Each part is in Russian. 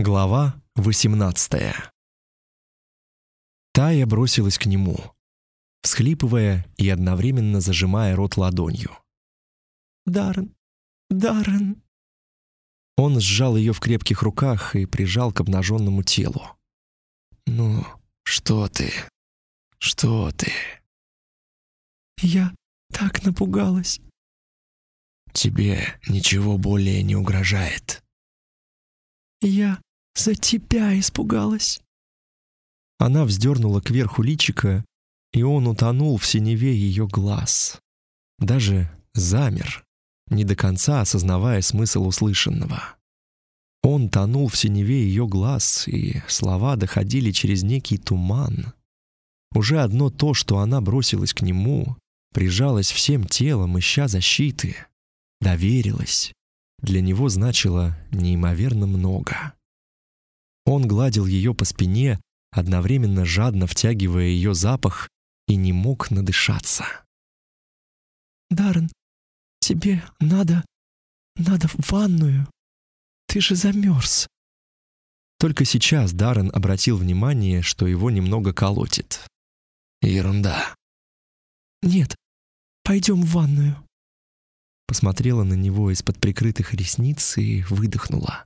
Глава 18 Тая бросилась к нему, всхлипывая и одновременно зажимая рот ладонью. «Даррен! Даррен!» Он сжал ее в крепких руках и прижал к обнаженному телу. «Ну, что ты? Что ты?» «Я так напугалась!» «Тебе ничего более не угрожает?» «Я за тебя испугалась!» Она вздернула кверху личика, и он утонул в синеве ее глаз. Даже замер, не до конца осознавая смысл услышанного. Он тонул в синеве ее глаз, и слова доходили через некий туман. Уже одно то, что она бросилась к нему, прижалась всем телом, ища защиты, доверилась, для него значило неимоверно много. Он гладил ее по спине, одновременно жадно втягивая ее запах, и не мог надышаться. «Даррен, тебе надо... надо в ванную. Ты же замерз». Только сейчас Даррен обратил внимание, что его немного колотит. «Ерунда». «Нет, пойдем в ванную». Посмотрела на него из-под прикрытых ресниц и выдохнула.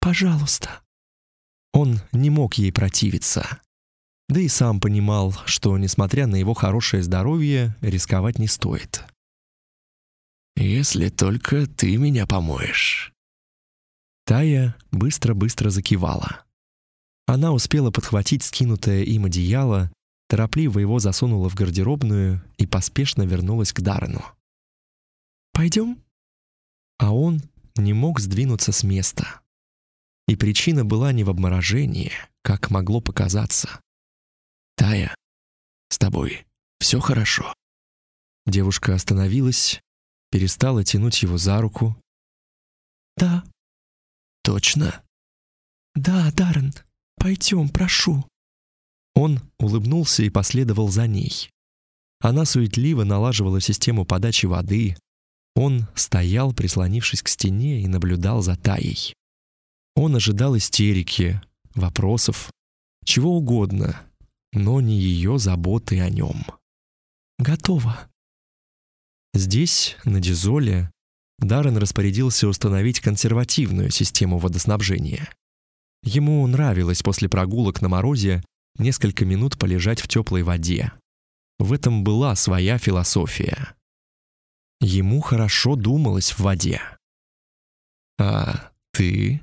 «Пожалуйста». Он не мог ей противиться. Да и сам понимал, что, несмотря на его хорошее здоровье, рисковать не стоит. «Если только ты меня помоешь». Тая быстро-быстро закивала. Она успела подхватить скинутое им одеяло, торопливо его засунула в гардеробную и поспешно вернулась к Даррену. «Пойдем?» А он не мог сдвинуться с места. И причина была не в обморожении, как могло показаться. «Тая, с тобой все хорошо?» Девушка остановилась, перестала тянуть его за руку. «Да». «Точно?» «Да, Даррен, пойдем, прошу». Он улыбнулся и последовал за ней. Она суетливо налаживала систему подачи воды. Он стоял, прислонившись к стене, и наблюдал за Таей. Он ожидал истерики, вопросов, чего угодно, но не ее заботы о нем. «Готово». Здесь, на Дизоле, Даррен распорядился установить консервативную систему водоснабжения. Ему нравилось после прогулок на морозе несколько минут полежать в теплой воде. В этом была своя философия. Ему хорошо думалось в воде. «А ты?»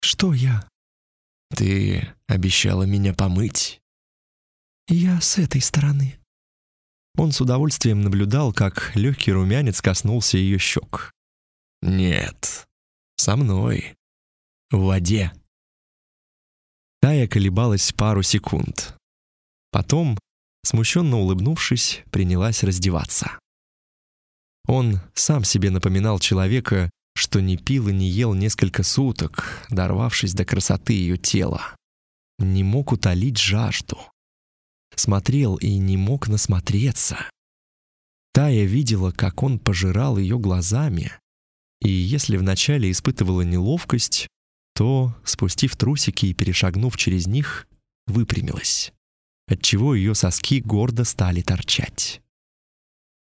«Что я?» «Ты обещала меня помыть». «Я с этой стороны». Он с удовольствием наблюдал, как легкий румянец коснулся ее щек. «Нет, со мной. В воде». Тая колебалась пару секунд. Потом, смущенно улыбнувшись, принялась раздеваться. Он сам себе напоминал человека, что не пил и не ел несколько суток, дорвавшись до красоты ее тела. Не мог утолить жажду. Смотрел и не мог насмотреться. Тая видела, как он пожирал ее глазами, и если вначале испытывала неловкость, то, спустив трусики и перешагнув через них, выпрямилась, отчего ее соски гордо стали торчать.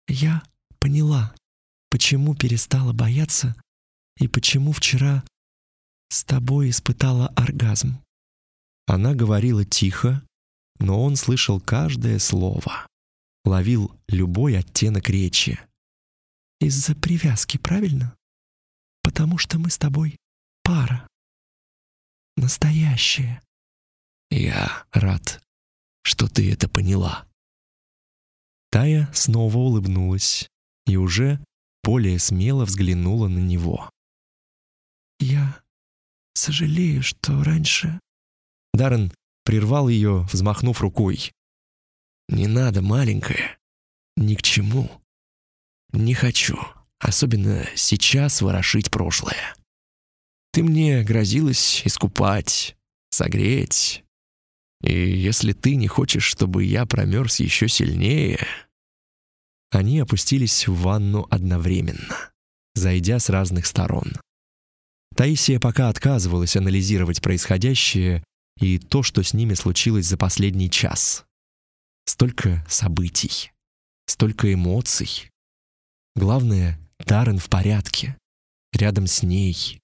«Я поняла, почему перестала бояться и почему вчера с тобой испытала оргазм». Она говорила тихо, но он слышал каждое слово, ловил любой оттенок речи. «Из-за привязки, правильно? Потому что мы с тобой пара. Настоящая». «Я рад, что ты это поняла». Тая снова улыбнулась и уже более смело взглянула на него. «Я сожалею, что раньше...» Даррен прервал ее, взмахнув рукой. «Не надо, маленькая. Ни к чему. Не хочу, особенно сейчас, ворошить прошлое. Ты мне грозилась искупать, согреть. И если ты не хочешь, чтобы я промерз еще сильнее...» Они опустились в ванну одновременно, зайдя с разных сторон. Таисия пока отказывалась анализировать происходящее и то, что с ними случилось за последний час. Столько событий, столько эмоций. Главное, Даррен в порядке, рядом с ней.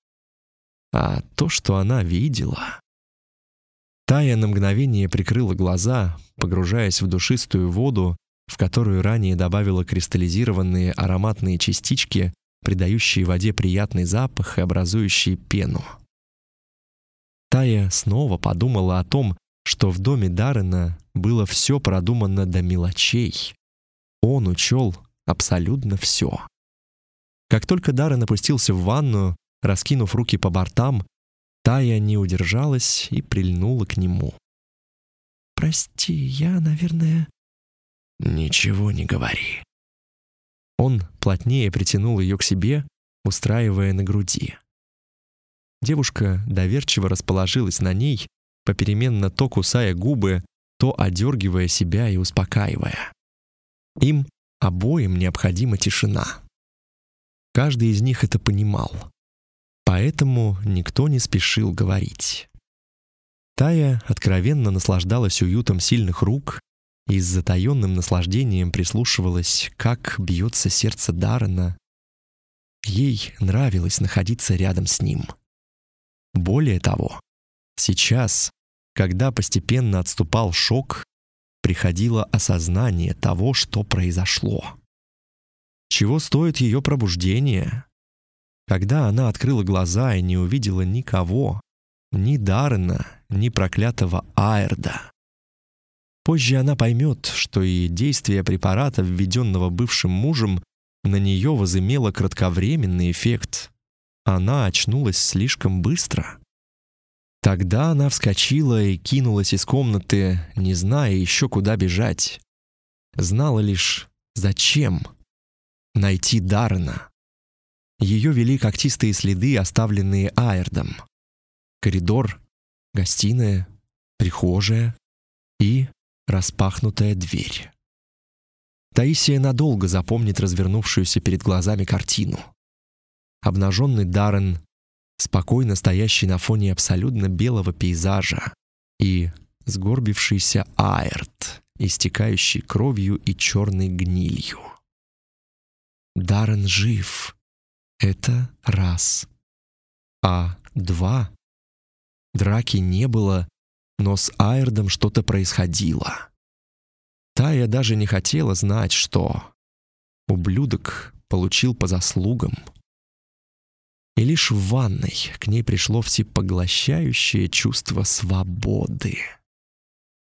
А то, что она видела... Тая на мгновение прикрыла глаза, погружаясь в душистую воду, в которую ранее добавила кристаллизированные ароматные частички, придающие воде приятный запах и образующие пену. Тая снова подумала о том, что в доме Даррена было все продумано до мелочей. Он учел абсолютно все. Как только Даррен опустился в ванну, раскинув руки по бортам, Тая не удержалась и прильнула к нему. «Прости, я, наверное...» «Ничего не говори». Он плотнее притянул ее к себе, устраивая на груди. Девушка доверчиво расположилась на ней, попеременно то кусая губы, то одергивая себя и успокаивая. Им обоим необходима тишина. Каждый из них это понимал. Поэтому никто не спешил говорить. Тая откровенно наслаждалась уютом сильных рук и с затаённым наслаждением прислушивалась, как бьется сердце Даррена. Ей нравилось находиться рядом с ним. Более того, сейчас, когда постепенно отступал шок, приходило осознание того, что произошло. Чего стоит ее пробуждение, когда она открыла глаза и не увидела никого, ни Даррена, ни проклятого Айрда. Позже она поймет, что и действие препарата, введенного бывшим мужем, на нее возымело кратковременный эффект. Она очнулась слишком быстро. Тогда она вскочила и кинулась из комнаты, не зная еще куда бежать. Знала лишь, зачем. Найти Даррена. Ее вели когтистые следы, оставленные Айрдом. Коридор, гостиная, прихожая и распахнутая дверь. Таисия надолго запомнит развернувшуюся перед глазами картину. Обнаженный Даррен, спокойно стоящий на фоне абсолютно белого пейзажа, и сгорбившийся Айрт, истекающий кровью и черной гнилью. Даррен жив. Это раз. А два. Драки не было, но с Айрдом что-то происходило. Тая даже не хотела знать, что. Ублюдок получил по заслугам. И лишь в ванной к ней пришло всепоглощающее чувство свободы.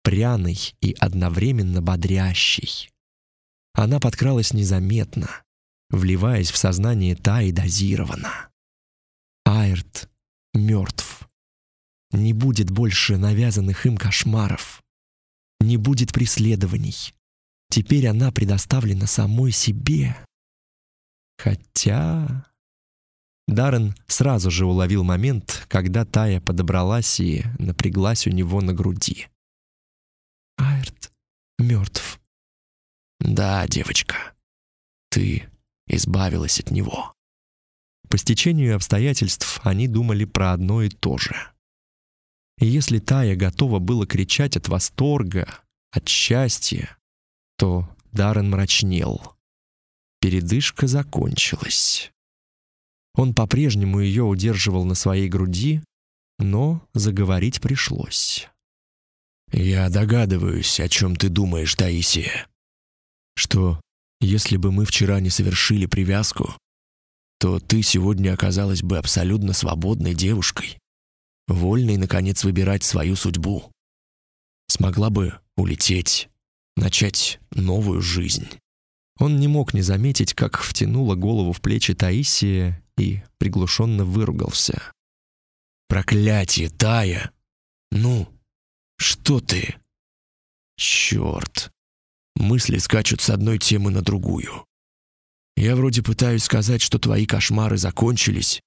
Пряный и одновременно бодрящий. Она подкралась незаметно, вливаясь в сознание Таи дозированно. Айрт мертв. Не будет больше навязанных им кошмаров. Не будет преследований. Теперь она предоставлена самой себе. Хотя... Даррен сразу же уловил момент, когда Тая подобралась и напряглась у него на груди. Айрт мертв. Да, девочка, ты избавилась от него. По стечению обстоятельств они думали про одно и то же. И если Тая готова была кричать от восторга, от счастья, то Даррен мрачнел. Передышка закончилась. Он по-прежнему ее удерживал на своей груди, но заговорить пришлось. «Я догадываюсь, о чем ты думаешь, Таисия. Что если бы мы вчера не совершили привязку, то ты сегодня оказалась бы абсолютно свободной девушкой, вольной, наконец, выбирать свою судьбу. Смогла бы улететь, начать новую жизнь. Он не мог не заметить, как втянула голову в плечи Таисия и приглушенно выругался. «Проклятие, Тая! Ну, что ты?» «Черт! Мысли скачут с одной темы на другую. Я вроде пытаюсь сказать, что твои кошмары закончились,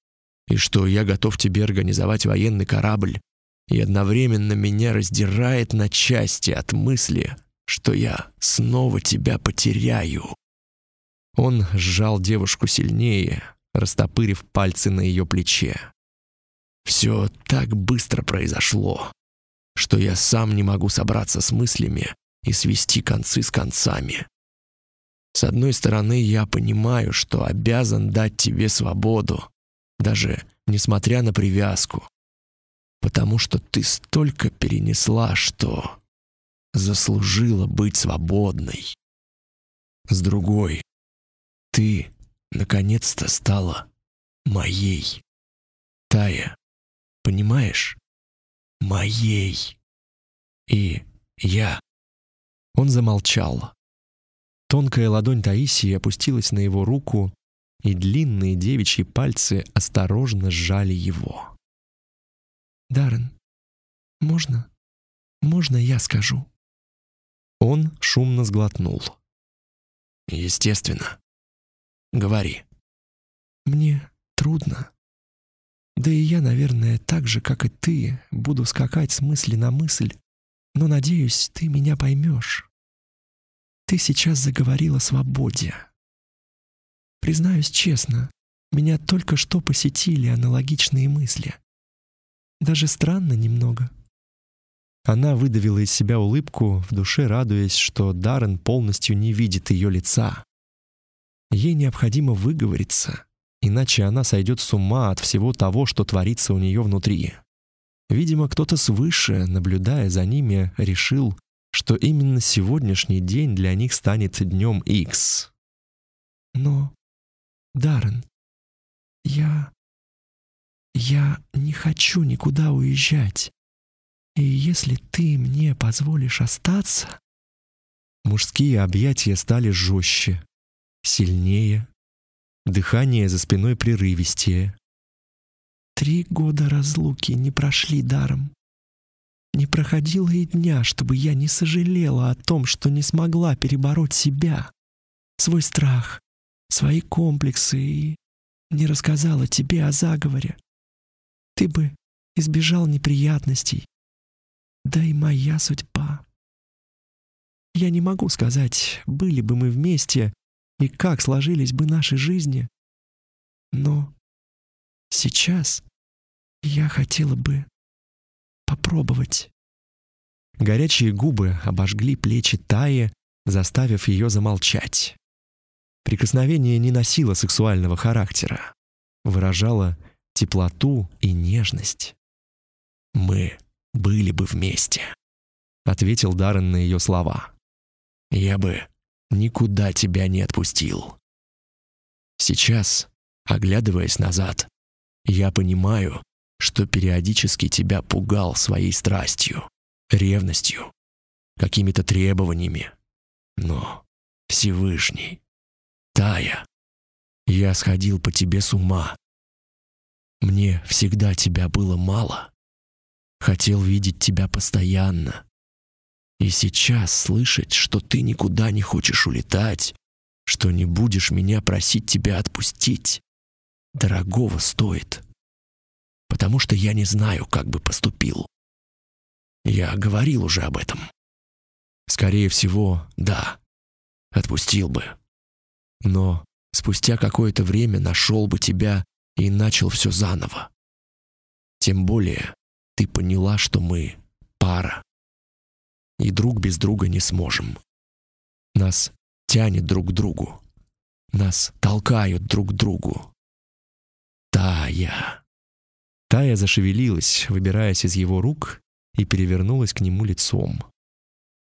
и что я готов тебе организовать военный корабль, и одновременно меня раздирает на части от мысли, что я снова тебя потеряю. Он сжал девушку сильнее, растопырив пальцы на ее плече. Все так быстро произошло, что я сам не могу собраться с мыслями и свести концы с концами. С одной стороны, я понимаю, что обязан дать тебе свободу, даже несмотря на привязку, потому что ты столько перенесла, что заслужила быть свободной. С другой, ты наконец-то стала моей. Тая, понимаешь? Моей. И я. Он замолчал. Тонкая ладонь Таисии опустилась на его руку, и длинные девичьи пальцы осторожно сжали его. «Даррен, можно? Можно я скажу?» Он шумно сглотнул. «Естественно. Говори». «Мне трудно. Да и я, наверное, так же, как и ты, буду скакать с мысли на мысль, но, надеюсь, ты меня поймешь. Ты сейчас заговорила о свободе. Признаюсь честно, меня только что посетили аналогичные мысли. Даже странно немного. Она выдавила из себя улыбку, в душе радуясь, что Даррен полностью не видит ее лица. Ей необходимо выговориться, иначе она сойдет с ума от всего того, что творится у нее внутри. Видимо, кто-то свыше, наблюдая за ними, решил, что именно сегодняшний день для них станет днем X. Но, Даррен, я... я не хочу никуда уезжать. И если ты мне позволишь остаться...» Мужские объятия стали жестче, сильнее, дыхание за спиной прерывистее. Три года разлуки не прошли даром. Не проходило и дня, чтобы я не сожалела о том, что не смогла перебороть себя, свой страх, свои комплексы и не рассказала тебе о заговоре. Ты бы избежал неприятностей, да и моя судьба. Я не могу сказать, были бы мы вместе и как сложились бы наши жизни. Но сейчас я хотела бы попробовать. Горячие губы обожгли плечи Таи, заставив ее замолчать. Прикосновение не носило сексуального характера, выражало теплоту и нежность. Мы были бы вместе», — ответил Даррен на ее слова. «Я бы никуда тебя не отпустил. Сейчас, оглядываясь назад, я понимаю, что периодически тебя пугал своей страстью, ревностью, какими-то требованиями. Но Всевышний, Тая, я сходил по тебе с ума. Мне всегда тебя было мало. Хотел видеть тебя постоянно. И сейчас слышать, что ты никуда не хочешь улетать, что не будешь меня просить тебя отпустить, дорогого стоит. Потому что я не знаю, как бы поступил. Я говорил уже об этом. Скорее всего, да, отпустил бы. Но спустя какое-то время нашел бы тебя и начал все заново. Тем более, ты поняла, что мы пара. И друг без друга не сможем. Нас тянет друг к другу. Нас толкают друг к другу. Тая. Тая зашевелилась, выбираясь из его рук, и перевернулась к нему лицом.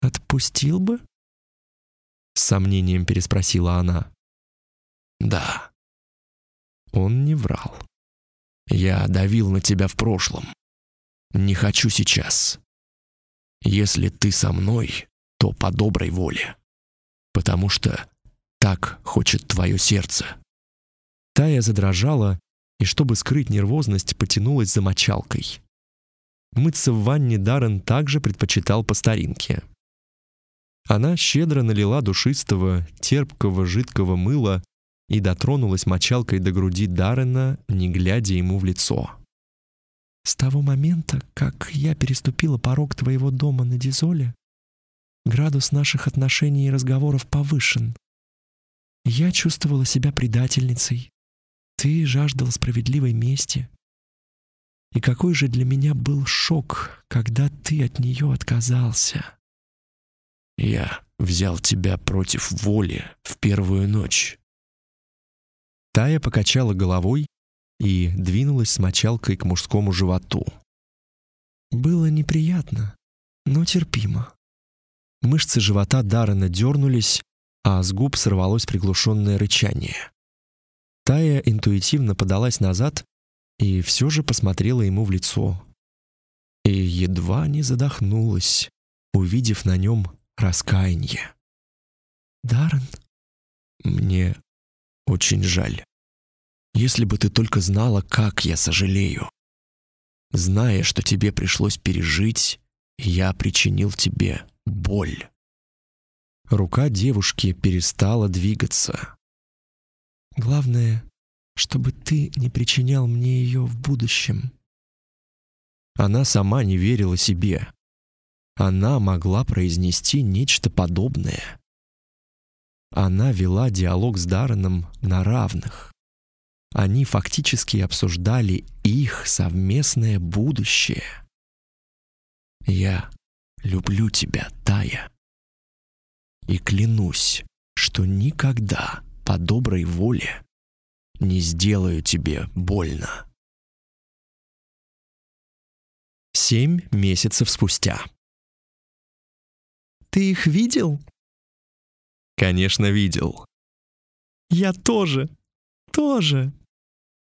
«Отпустил бы?» С сомнением переспросила она. «Да». Он не врал. «Я давил на тебя в прошлом. Не хочу сейчас. Если ты со мной, то по доброй воле. Потому что так хочет твое сердце». Тая задрожала и, чтобы скрыть нервозность, потянулась за мочалкой. Мыться в ванне Даррен также предпочитал по старинке. Она щедро налила душистого, терпкого, жидкого мыла и дотронулась мочалкой до груди Даррена, не глядя ему в лицо. С того момента, как я переступила порог твоего дома на Дизоле, градус наших отношений и разговоров повышен. Я чувствовала себя предательницей. Ты жаждал справедливой мести. И какой же для меня был шок, когда ты от нее отказался. Я взял тебя против воли в первую ночь. Тая покачала головой и двинулась с мочалкой к мужскому животу. Было неприятно, но терпимо. Мышцы живота Даррена дернулись, а с губ сорвалось приглушенное рычание. Тая интуитивно подалась назад и все же посмотрела ему в лицо. И едва не задохнулась, увидев на нем раскаяние. «Даррен?» «Мне очень жаль. Если бы ты только знала, как я сожалею. Зная, что тебе пришлось пережить, я причинил тебе боль». Рука девушки перестала двигаться. «Главное, чтобы ты не причинял мне ее в будущем». Она сама не верила себе. Она могла произнести нечто подобное. Она вела диалог с Дарреном на равных. Они фактически обсуждали их совместное будущее. «Я люблю тебя, Тая. И клянусь, что никогда по доброй воле не сделаю тебе больно». Семь месяцев спустя. «Ты их видел?» «Конечно, видел». «Я тоже, тоже».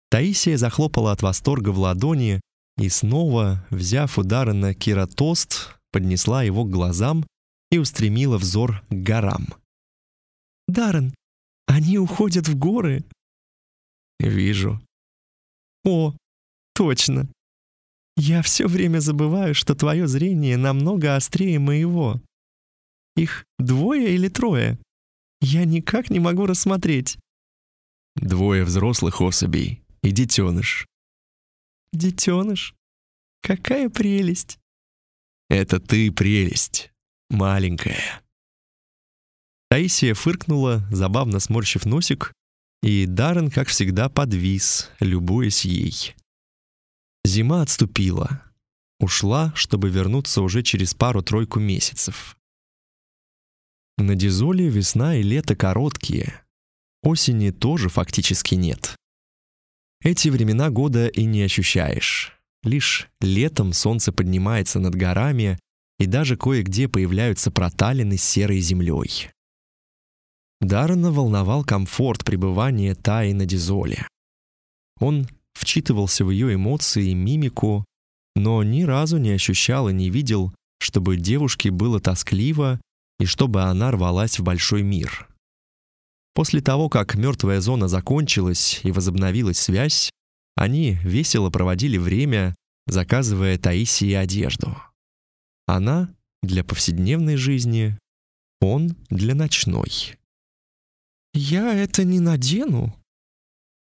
Таисия захлопала от восторга в ладони и снова, взяв удары на кератост, поднесла его к глазам и устремила взор к горам. «Даррен, они уходят в горы?» «Вижу». «О, точно. Я все время забываю, что твое зрение намного острее моего. Их двое или трое? Я никак не могу рассмотреть». «Двое взрослых особей и детеныш». «Детеныш? Какая прелесть!» Это ты прелесть, маленькая. Таисия фыркнула, забавно сморщив носик, и Даррен, как всегда, подвис, любуясь ей. Зима отступила. Ушла, чтобы вернуться уже через пару-тройку месяцев. На Дизоле весна и лето короткие. Осени тоже фактически нет. Эти времена года и не ощущаешь. Лишь летом солнце поднимается над горами, и даже кое-где появляются проталины с серой землей. Даррена волновал комфорт пребывания Таи на Дизоле. Он вчитывался в ее эмоции и мимику, но ни разу не ощущал и не видел, чтобы девушке было тоскливо и чтобы она рвалась в большой мир. После того, как мертвая зона закончилась и возобновилась связь, они весело проводили время, заказывая Таисии одежду. Она для повседневной жизни, он для ночной. «Я это не надену».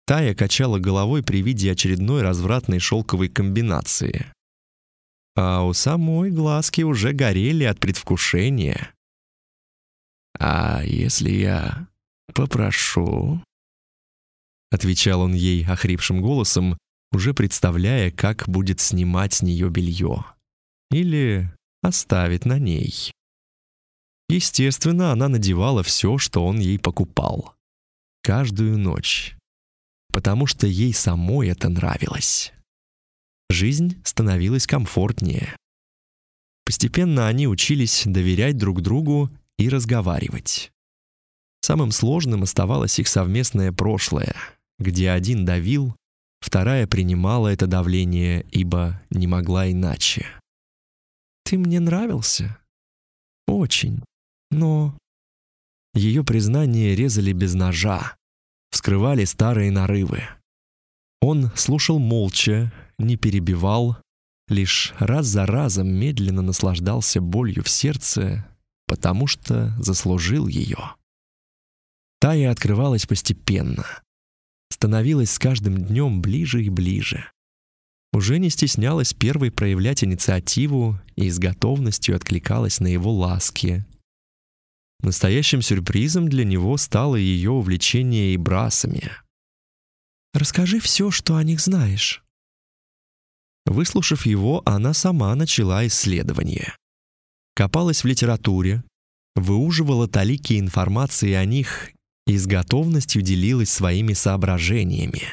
Тая качала головой при виде очередной развратной шелковой комбинации. А у самой глазки уже горели от предвкушения. «А если я попрошу?» отвечал он ей охрипшим голосом, уже представляя, как будет снимать с нее белье. Или оставить на ней. Естественно, она надевала все, что он ей покупал. Каждую ночь. Потому что ей самой это нравилось. Жизнь становилась комфортнее. Постепенно они учились доверять друг другу и разговаривать. Самым сложным оставалось их совместное прошлое — где один давил, вторая принимала это давление, ибо не могла иначе. «Ты мне нравился? Очень. Но...» Ее признания резали без ножа, вскрывали старые нарывы. Он слушал молча, не перебивал, лишь раз за разом медленно наслаждался болью в сердце, потому что заслужил ее. Тая открывалась постепенно, становилась с каждым днем ближе и ближе. Уже не стеснялась первой проявлять инициативу и с готовностью откликалась на его ласки. Настоящим сюрпризом для него стало ее увлечение и брасами. «Расскажи все, что о них знаешь». Выслушав его, она сама начала исследование. Копалась в литературе, выуживала талики информации о них и с готовностью делилась своими соображениями.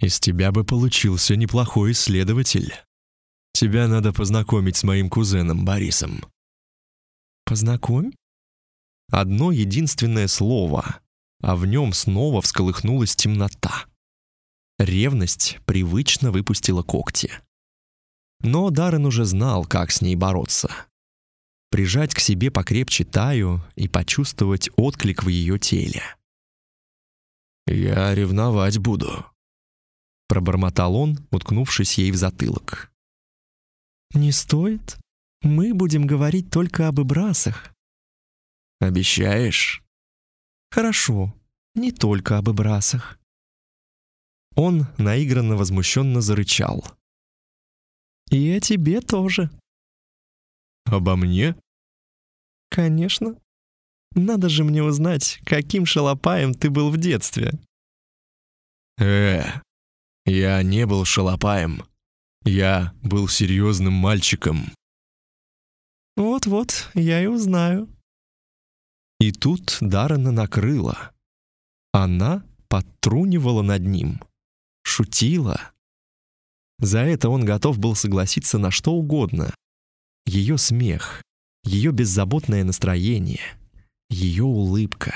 «Из тебя бы получился неплохой исследователь. Тебя надо познакомить с моим кузеном Борисом». «Познакомь?» Одно единственное слово, а в нем снова всколыхнулась темнота. Ревность привычно выпустила когти. Но Даррен уже знал, как с ней бороться. Прижать к себе покрепче Таю и почувствовать отклик в ее теле. «Я ревновать буду», — пробормотал он, уткнувшись ей в затылок. «Не стоит. Мы будем говорить только об Ибрасах». «Обещаешь?» «Хорошо, не только об Ибрасах». Он наигранно возмущенно зарычал. «И о тебе тоже». «Обо мне?» «Конечно. Надо же мне узнать, каким шалопаем ты был в детстве». «Э, я не был шалопаем. Я был серьезным мальчиком». «Вот-вот, я и узнаю». И тут Даррена накрыла. Она подтрунивала над ним шутила. За это он готов был согласиться на что угодно. Ее смех, ее беззаботное настроение, ее улыбка.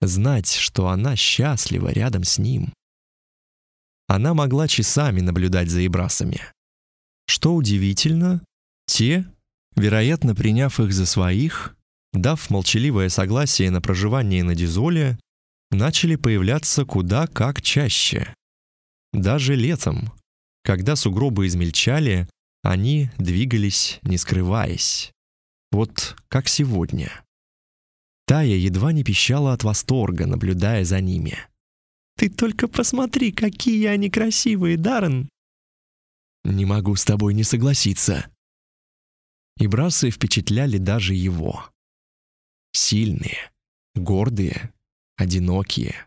Знать, что она счастлива рядом с ним. Она могла часами наблюдать за ибрасами. Что удивительно, те, вероятно, приняв их за своих, дав молчаливое согласие на проживание на Дизоле, начали появляться куда как чаще. Даже летом, когда сугробы измельчали, они двигались, не скрываясь. Вот как сегодня. Тая едва не пищала от восторга, наблюдая за ними. «Ты только посмотри, какие они красивые, Даррен!» «Не могу с тобой не согласиться». И брасы впечатляли даже его. Сильные, гордые, одинокие.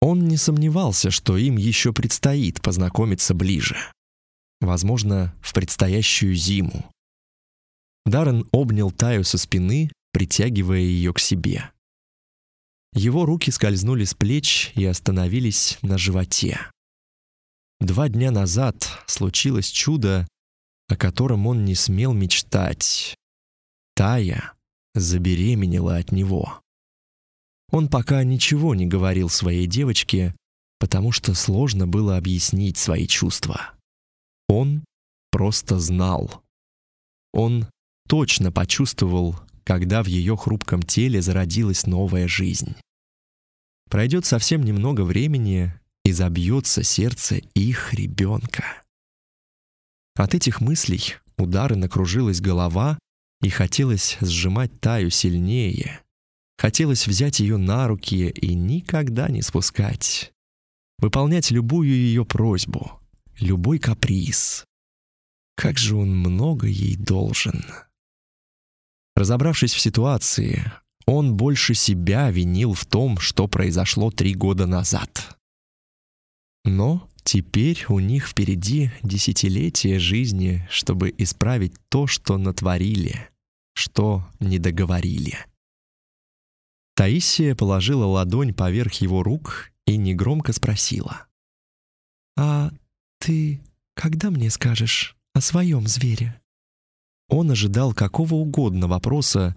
Он не сомневался, что им еще предстоит познакомиться ближе. Возможно, в предстоящую зиму. Даррен обнял Таю со спины, притягивая ее к себе. Его руки скользнули с плеч и остановились на животе. Два дня назад случилось чудо, о котором он не смел мечтать. Тая забеременела от него. Он пока ничего не говорил своей девочке, потому что сложно было объяснить свои чувства. Он просто знал. Он точно почувствовал, когда в ее хрупком теле зародилась новая жизнь. Пройдет совсем немного времени, и забьется сердце их ребенка. От этих мыслей удары накружилась голова, и хотелось сжимать Таю сильнее, Хотелось взять ее на руки и никогда не спускать. Выполнять любую ее просьбу, любой каприз. Как же он много ей должен. Разобравшись в ситуации, он больше себя винил в том, что произошло три года назад. Но теперь у них впереди десятилетия жизни, чтобы исправить то, что натворили, что не договорили. Таисия положила ладонь поверх его рук и негромко спросила. «А ты когда мне скажешь о своем звере?» Он ожидал какого угодно вопроса,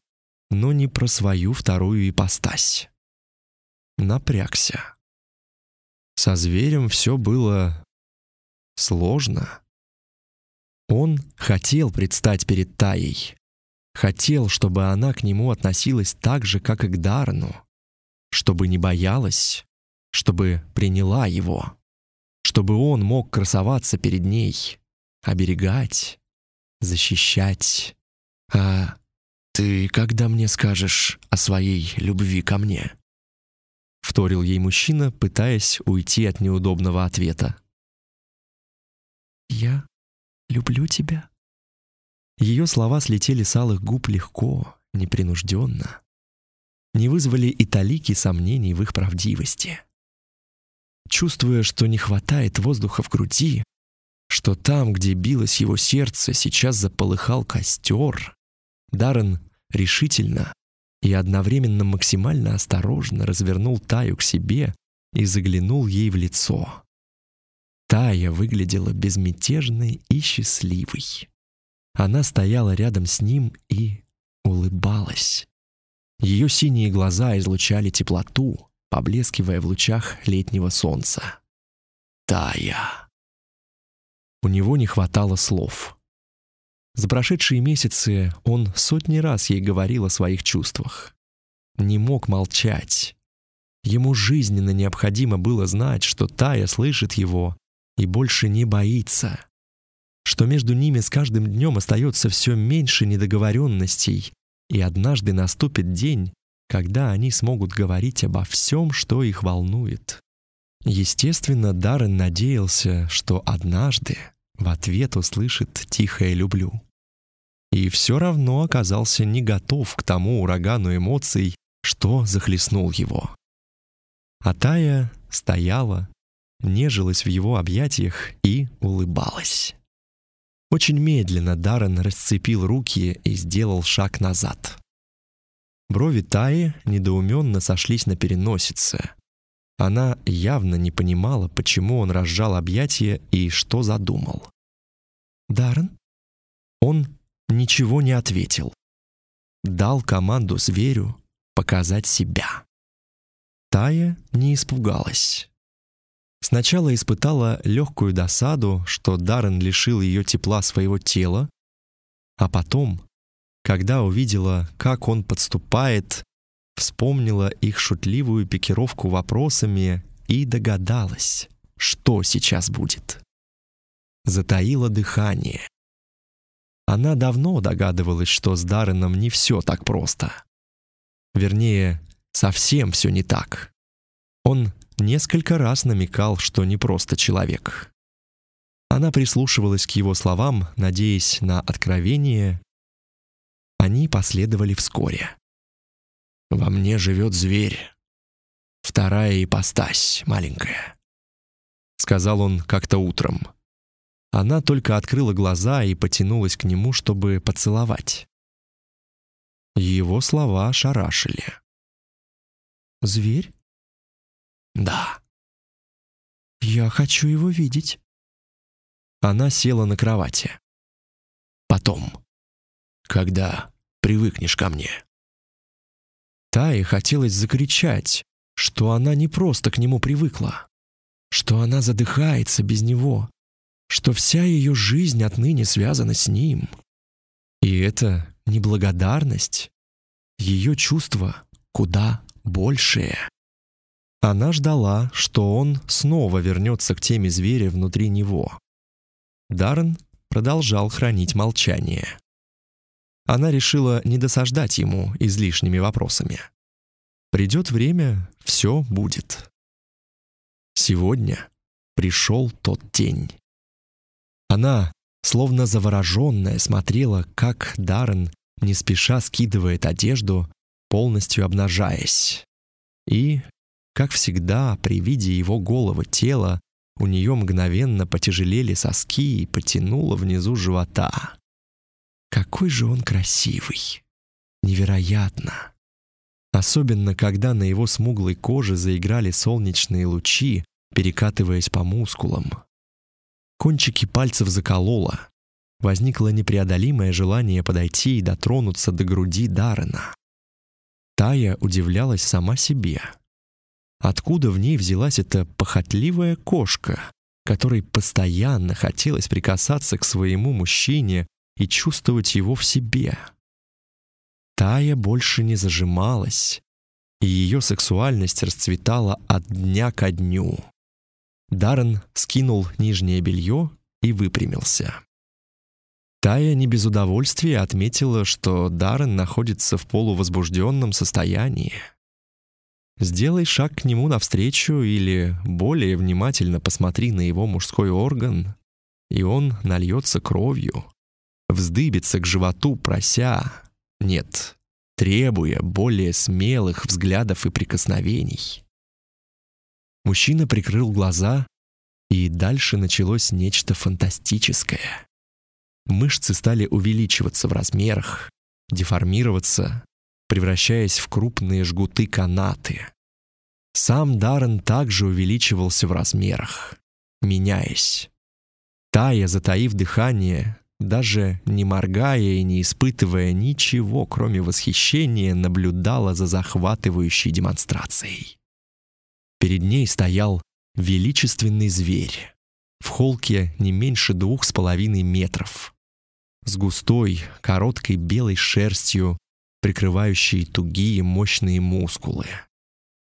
но не про свою вторую ипостась. Напрягся. Со зверем все было сложно. Он хотел предстать перед Таей, Хотел, чтобы она к нему относилась так же, как и к Дарну, чтобы не боялась, чтобы приняла его, чтобы он мог красоваться перед ней, оберегать, защищать. А ты когда мне скажешь о своей любви ко мне? Вторил ей мужчина, пытаясь уйти от неудобного ответа. Я люблю тебя. Ее слова слетели с алых губ легко, непринужденно. Не вызвали и талики сомнений в их правдивости. Чувствуя, что не хватает воздуха в груди, что там, где билось его сердце, сейчас заполыхал костер, Даррен решительно и одновременно максимально осторожно развернул Таю к себе и заглянул ей в лицо. Тая выглядела безмятежной и счастливой. Она стояла рядом с ним и улыбалась. Ее синие глаза излучали теплоту, поблескивая в лучах летнего солнца. Тая. У него не хватало слов. За прошедшие месяцы он сотни раз ей говорил о своих чувствах. Не мог молчать. Ему жизненно необходимо было знать, что Тая слышит его и больше не боится. Что между ними с каждым днем остается все меньше недоговоренностей, и однажды наступит день, когда они смогут говорить обо всем, что их волнует. Естественно, Даррен надеялся, что однажды в ответ услышит тихое «люблю». И все равно оказался не готов к тому урагану эмоций, что захлестнул его. А Тая стояла, нежилась в его объятиях и улыбалась. Очень медленно Даррен расцепил руки и сделал шаг назад. Брови Таи недоуменно сошлись на переносице. Она явно не понимала, почему он разжал объятия и что задумал. «Даррен?» Он ничего не ответил. Дал команду зверю показать себя. Тая не испугалась. Сначала испытала легкую досаду, что Даррен лишил ее тепла своего тела, а потом, когда увидела, как он подступает, вспомнила их шутливую пикировку вопросами и догадалась, что сейчас будет. Затаила дыхание. Она давно догадывалась, что с Дарреном не все так просто. Вернее, совсем все не так. Он несколько раз намекал, что не просто человек. Она прислушивалась к его словам, надеясь на откровение. Они последовали вскоре. «Во мне живет зверь. Вторая ипостась, маленькая», — сказал он как-то утром. Она только открыла глаза и потянулась к нему, чтобы поцеловать. Его слова шарашили. «Зверь?» «Да». «Я хочу его видеть». Она села на кровати. «Потом, когда привыкнешь ко мне». Тае хотелось закричать, что она не просто к нему привыкла, что она задыхается без него, что вся ее жизнь отныне связана с ним. И это неблагодарность. Ее чувства куда большее. Она ждала, что он снова вернется к теме зверя внутри него. Даррен продолжал хранить молчание. Она решила не досаждать ему излишними вопросами. Придет время, все будет. Сегодня пришел тот день. Она, словно завороженная, смотрела, как Даррен не спеша скидывает одежду, полностью обнажаясь. И, как всегда, при виде его голого тела, у нее мгновенно потяжелели соски и потянуло внизу живота. Какой же он красивый! Невероятно! Особенно, когда на его смуглой коже заиграли солнечные лучи, перекатываясь по мускулам. Кончики пальцев закололо. Возникло непреодолимое желание подойти и дотронуться до груди Даррена. Тая удивлялась сама себе. Откуда в ней взялась эта похотливая кошка, которой постоянно хотелось прикасаться к своему мужчине и чувствовать его в себе? Тая больше не зажималась, и ее сексуальность расцветала от дня ко дню. Даррен скинул нижнее белье и выпрямился. Тая не без удовольствия отметила, что Даррен находится в полувозбужденном состоянии. Сделай шаг к нему навстречу или более внимательно посмотри на его мужской орган, и он нальется кровью, вздыбится к животу, прося, нет, требуя более смелых взглядов и прикосновений. Мужчина прикрыл глаза И дальше началось нечто фантастическое. Мышцы стали увеличиваться в размерах, деформироваться, превращаясь в крупные жгуты-канаты. Сам Даррен также увеличивался в размерах, меняясь. Тая, затаив дыхание, даже не моргая и не испытывая ничего, кроме восхищения, наблюдала за захватывающей демонстрацией. Перед ней стоял величественный зверь в холке не меньше двух с половиной метров, с густой, короткой белой шерстью, прикрывающей тугие мощные мускулы,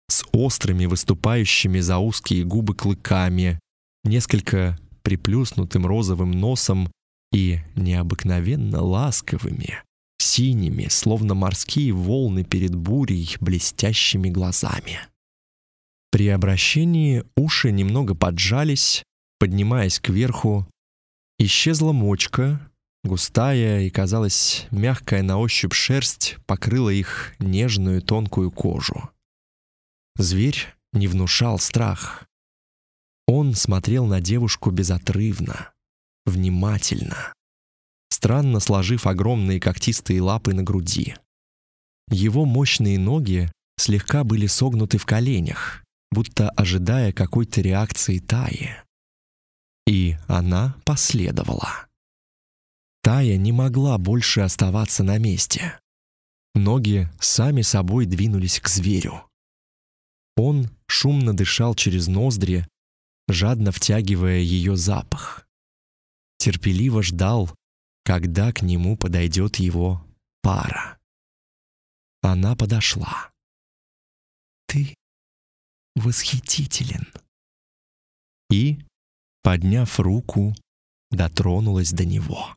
с острыми выступающими за узкие губы клыками, несколько приплюснутым розовым носом и необыкновенно ласковыми, синими, словно морские волны перед бурей, блестящими глазами. При обращении уши немного поджались, поднимаясь кверху. Исчезла мочка, густая и, казалось, мягкая на ощупь шерсть покрыла их нежную тонкую кожу. Зверь не внушал страх. Он смотрел на девушку безотрывно, внимательно, странно сложив огромные когтистые лапы на груди. Его мощные ноги слегка были согнуты в коленях, будто ожидая какой-то реакции Таи. И она последовала. Тая не могла больше оставаться на месте. Ноги сами собой двинулись к зверю. Он шумно дышал через ноздри, жадно втягивая ее запах терпеливо ждал, когда к нему подойдет его пара. Она подошла. «Ты восхитителен!» И, подняв руку, дотронулась до него.